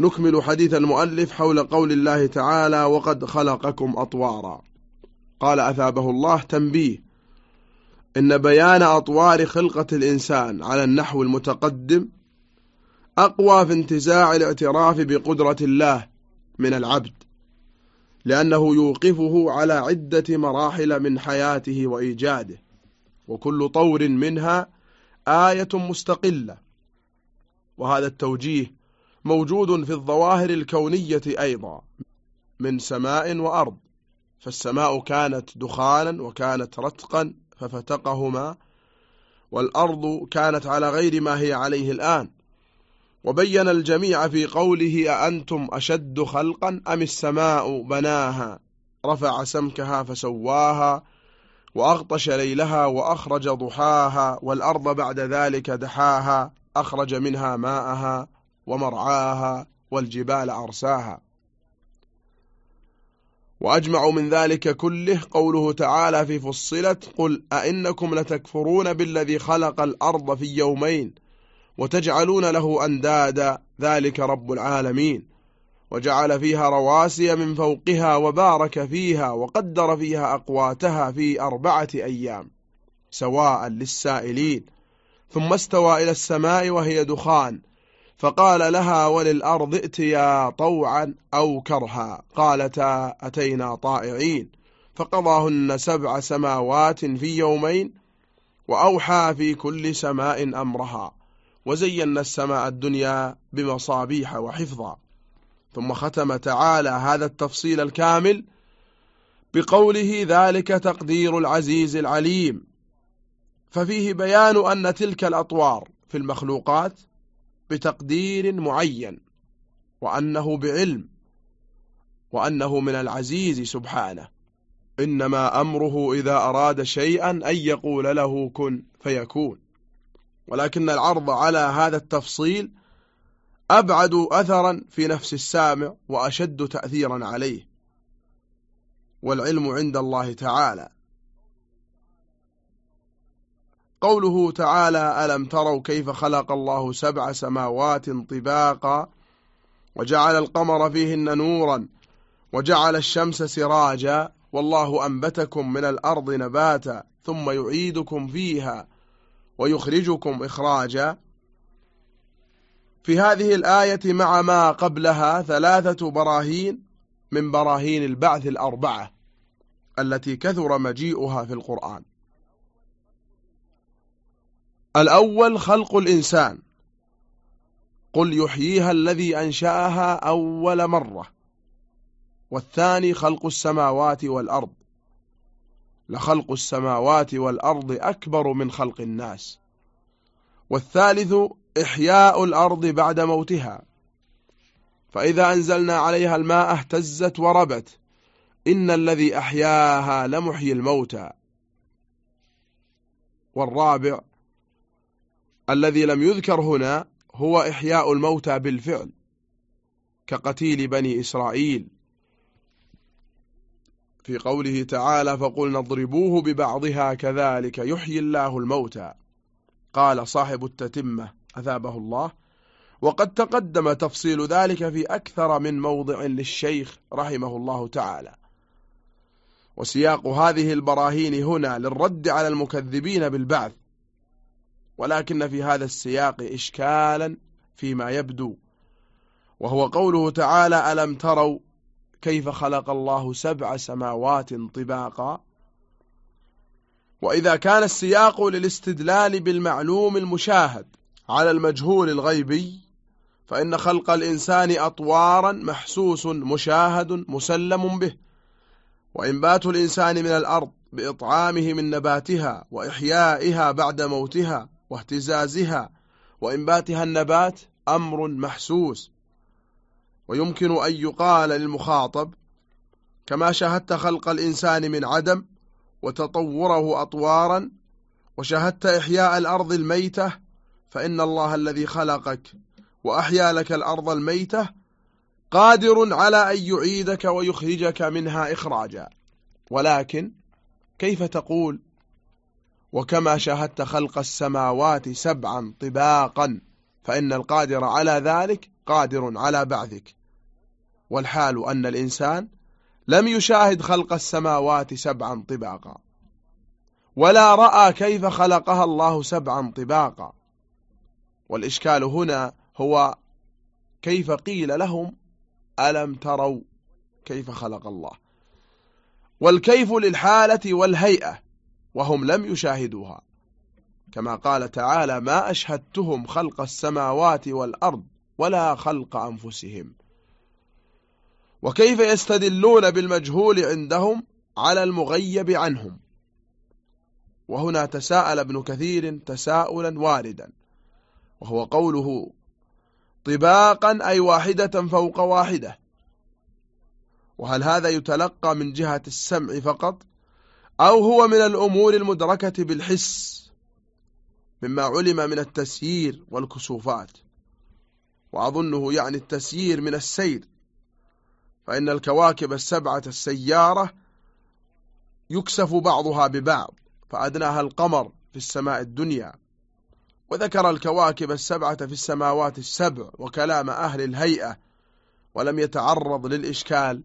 نكمل حديث المؤلف حول قول الله تعالى وقد خلقكم أطوارا قال أثابه الله تنبيه إن بيان أطوار خلقة الإنسان على النحو المتقدم أقوى في انتزاع الاعتراف بقدرة الله من العبد لأنه يوقفه على عدة مراحل من حياته وإيجاده وكل طور منها آية مستقلة وهذا التوجيه موجود في الظواهر الكونية أيضا من سماء وأرض. فالسماء كانت دخانا وكانت رتقا ففتقهما والأرض كانت على غير ما هي عليه الآن. وبين الجميع في قوله أأنتم أشد خلقا أم السماء بناها؟ رفع سمكها فسواها وأغطش ليلها وأخرج ضحاها والأرض بعد ذلك دحاها أخرج منها ماءها. ومرعاها والجبال أرساها. وأجمع من ذلك كله قوله تعالى في فصلت قل أئنكم لتكفرون بالذي خلق الأرض في يومين وتجعلون له أندادا ذلك رب العالمين. وجعل فيها رواسي من فوقها وبارك فيها وقدر فيها أقواتها في أربعة أيام سواء للسائلين. ثم استوى إلى السماء وهي دخان. فقال لها وللأرض ائتيا طوعا أو كرها. قالتا أتينا طائعين. فقضاهن سبع سماوات في يومين وأوحى في كل سماء أمرها. وزينا السماء الدنيا بمصابيح وحفظا. ثم ختم تعالى هذا التفصيل الكامل بقوله ذلك تقدير العزيز العليم. ففيه بيان أن تلك الأطوار في المخلوقات بتقدير معين وأنه بعلم وأنه من العزيز سبحانه. إنما أمره إذا أراد شيئا أن يقول له كن فيكون. ولكن العرض على هذا التفصيل أبعد أثرا في نفس السامع وأشد تأثيرا عليه. والعلم عند الله تعالى. قوله تعالى ألم تروا كيف خلق الله سبع سماوات طباقا وجعل القمر فيهن نورا وجعل الشمس سراجا والله أنبتكم من الأرض نباتا ثم يعيدكم فيها ويخرجكم إخراجا. في هذه الآية مع ما قبلها ثلاثة براهين من براهين البعث الأربعة التي كثر مجيئها في القرآن. الأول خلق الإنسان. قل يحييها الذي أنشأها أول مرة. والثاني خلق السماوات والأرض. لخلق السماوات والأرض أكبر من خلق الناس. والثالث إحياء الأرض بعد موتها. فإذا أنزلنا عليها الماء اهتزت وربت. إن الذي أحياها لمحيي الموتى. والرابع الذي لم يذكر هنا هو إحياء الموتى بالفعل كقتيل بني إسرائيل. في قوله تعالى فقلنا اضربوه ببعضها كذلك يحيي الله الموتى قال صاحب التتمة أثابه الله وقد تقدم تفصيل ذلك في أكثر من موضع للشيخ رحمه الله تعالى وسياق هذه البراهين هنا للرد على المكذبين بالبعث ولكن في هذا السياق إشكالا فيما يبدو. وهو قوله تعالى ألم تروا كيف خلق الله سبع سماوات طباقا؟ وإذا كان السياق للاستدلال بالمعلوم المشاهد على المجهول الغيبي فإن خلق الإنسان أطوارا محسوس مشاهد مسلم به. وإنبات الإنسان من الأرض بإطعامه من نباتها وإحيائها بعد موتها. واهتزازها وإنباتها النبات أمر محسوس. ويمكن أن يقال للمخاطب كما شاهدت خلق الإنسان من عدم وتطوره أطوارا وشاهدت إحياء الأرض الميتة فإن الله الذي خلقك وأحيا لك الأرض الميتة قادر على أن يعيدك ويخرجك منها إخراجا. ولكن كيف تقول وكما شاهدت خلق السماوات سبعا طباقا فإن القادر على ذلك قادر على بعثك. والحال أن الإنسان لم يشاهد خلق السماوات سبعا طباقا ولا رأى كيف خلقها الله سبعا طباقا. والإشكال هنا هو كيف قيل لهم ألم تروا كيف خلق الله؟ والكيف للحالة والهيئة؟ وهم لم يشاهدوها. كما قال تعالى ما أشهدتهم خلق السماوات والأرض ولا خلق أنفسهم. وكيف يستدلون بالمجهول عندهم؟ على المغيب عنهم. وهنا تساءل ابن كثير تساؤلا واردا وهو قوله طباقا أي واحدة فوق واحدة. وهل هذا يتلقى من جهة السمع فقط؟ أو هو من الأمور المدركة بالحس مما علم من التسيير والكسوفات وأظنه يعني التسيير من السير فإن الكواكب السبعة السيارة يكسف بعضها ببعض فأدناها القمر في السماء الدنيا وذكر الكواكب السبعة في السماوات السبع وكلام أهل الهيئة ولم يتعرض للإشكال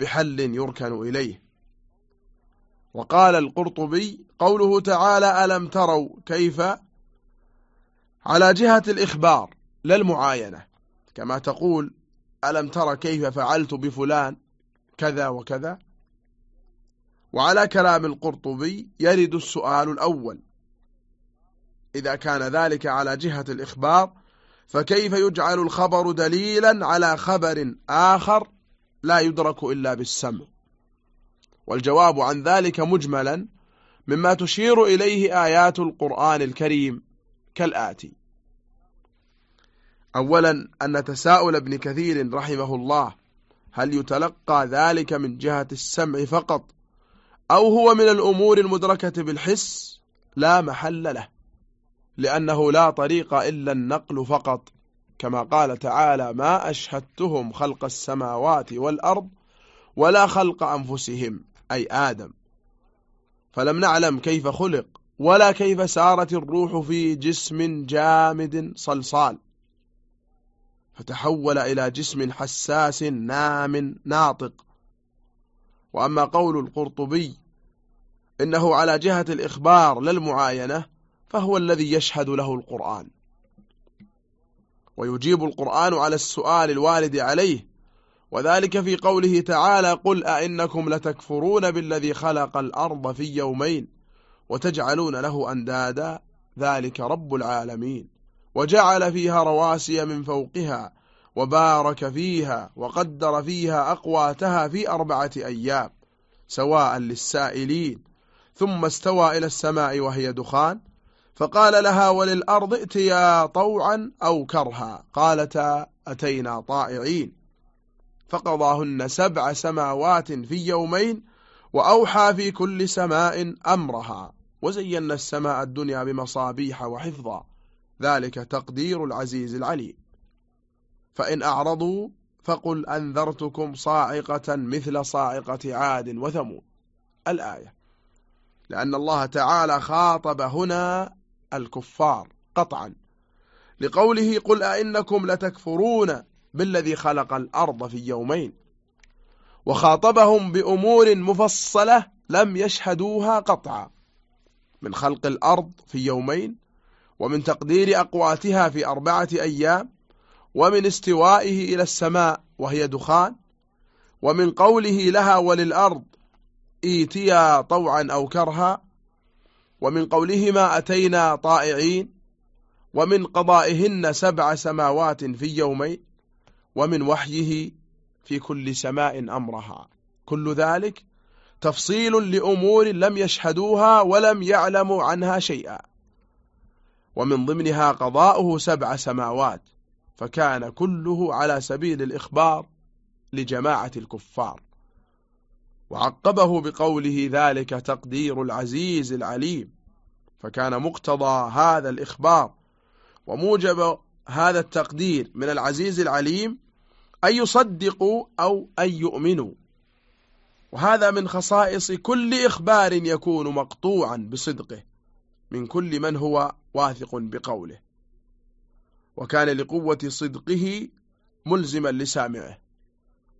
بحل يركن إليه. وقال القرطبي قوله تعالى ألم تروا كيف؟ على جهة الإخبار لا المعاينة. كما تقول ألم ترى كيف فعلت بفلان كذا وكذا؟ وعلى كلام القرطبي يرد السؤال الأول. إذا كان ذلك على جهة الإخبار فكيف يجعل الخبر دليلا على خبر آخر لا يدرك إلا بالسمع؟ والجواب عن ذلك مجملا مما تشير إليه آيات القرآن الكريم كالآتي. أولا أن تساؤل ابن كثير رحمه الله هل يتلقى ذلك من جهة السمع فقط أو هو من الأمور المدركة بالحس؟ لا محل له لأنه لا طريق إلا النقل فقط. كما قال تعالى ما أشهدتهم خلق السماوات والأرض ولا خلق أنفسهم. أي آدم. فلم نعلم كيف خلق ولا كيف سارت الروح في جسم جامد صلصال. فتحول إلى جسم حساس نام ناطق. وأما قول القرطبي إنه على جهة الإخبار للمعاينة فهو الذي يشهد له القرآن. ويجيب القرآن على السؤال الوارد عليه وذلك في قوله تعالى قل أئنكم لتكفرون بالذي خلق الأرض في يومين وتجعلون له أندادا ذلك رب العالمين وجعل فيها رواسي من فوقها وبارك فيها وقدر فيها أقواتها في أربعة أيام سواء للسائلين ثم استوى إلى السماء وهي دخان فقال لها وللأرض ائتيا طوعا أو كرها قالتا أتينا طائعين فقضاهن سبع سماوات في يومين وأوحى في كل سماء أمرها. وزينا السماء الدنيا بمصابيح وحفظا. ذلك تقدير العزيز العليم. فإن أعرضوا فقل أنذرتكم صاعقة مثل صاعقة عاد وثمود. الآية لأن الله تعالى خاطب هنا الكفار قطعا. لقوله قل أئنكم لتكفرون بالذي خلق الأرض في يومين وخاطبهم بأمور مفصلة لم يشهدوها قطعا من خلق الأرض في يومين ومن تقدير أقواتها في أربعة أيام ومن استوائه إلى السماء وهي دخان ومن قوله لها وللأرض إيتيا طوعا أو كرها ومن قولهما أتينا طائعين ومن قضائهن سبع سماوات في يومين ومن وحيه في كل سماء أمرها. كل ذلك تفصيل لأمور لم يشهدوها ولم يعلموا عنها شيئا. ومن ضمنها قضاؤه سبع سماوات فكان كله على سبيل الإخبار لجماعة الكفار. وعقبه بقوله ذلك تقدير العزيز العليم فكان مقتضى هذا الإخبار وموجب هذا التقدير من العزيز العليم أن يصدقوا أو أن يؤمنوا وهذا من خصائص كل إخبار يكون مقطوعا بصدقه من كل من هو واثق بقوله. وكان لقوة صدقه ملزما لسامعه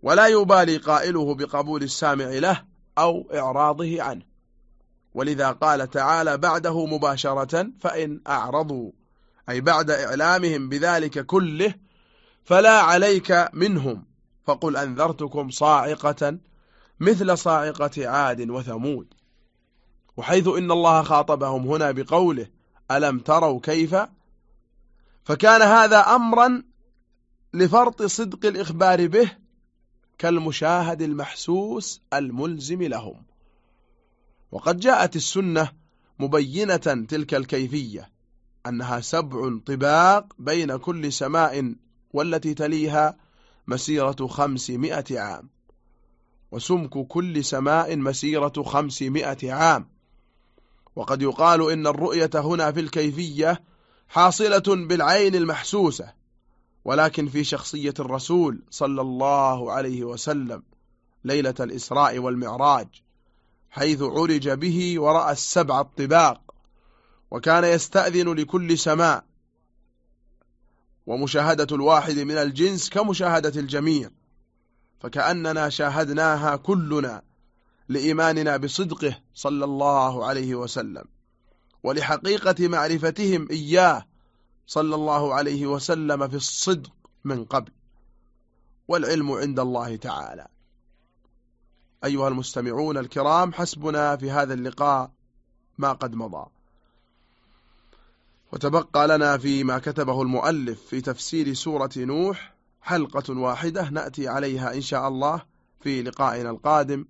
ولا يبالي قائله بقبول السامع له أو إعراضه عنه. ولذا قال تعالى بعده مباشرة فإن أعرضوا. أي بعد إعلامهم بذلك كله فلا عليك منهم. فقل أنذرتكم صاعقة مثل صاعقة عاد وثمود. وحيث إن الله خاطبهم هنا بقوله ألم تروا كيف؟ فكان هذا أمرا لفرط صدق الإخبار به كالمشاهد المحسوس الملزم لهم. وقد جاءت السنة مبينة تلك الكيفية أنها سبع طباق بين كل سماء والتي تليها مسيرة خمسمائة عام. وسمك كل سماء مسيرة خمسمائة عام. وقد يقال إن الرؤية هنا في الكيفية حاصلة بالعين المحسوسة ولكن في شخصية الرسول صلى الله عليه وسلم ليلة الإسراء والمعراج حيث عرج به ورأى السبع الطباق وكان يستأذن لكل سماء. ومشاهدة الواحد من الجنس كمشاهدة الجميع فكأننا شاهدناها كلنا لإيماننا بصدقه صلى الله عليه وسلم ولحقيقة معرفتهم إياه صلى الله عليه وسلم في الصدق من قبل والعلم عند الله تعالى. أيها المستمعون الكرام حسبنا في هذا اللقاء ما قد مضى. وتبقى لنا فيما كتبه المؤلف في تفسير سورة نوح حلقة واحدة نأتي عليها إن شاء الله في لقائنا القادم.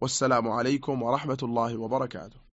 والسلام عليكم ورحمة الله وبركاته.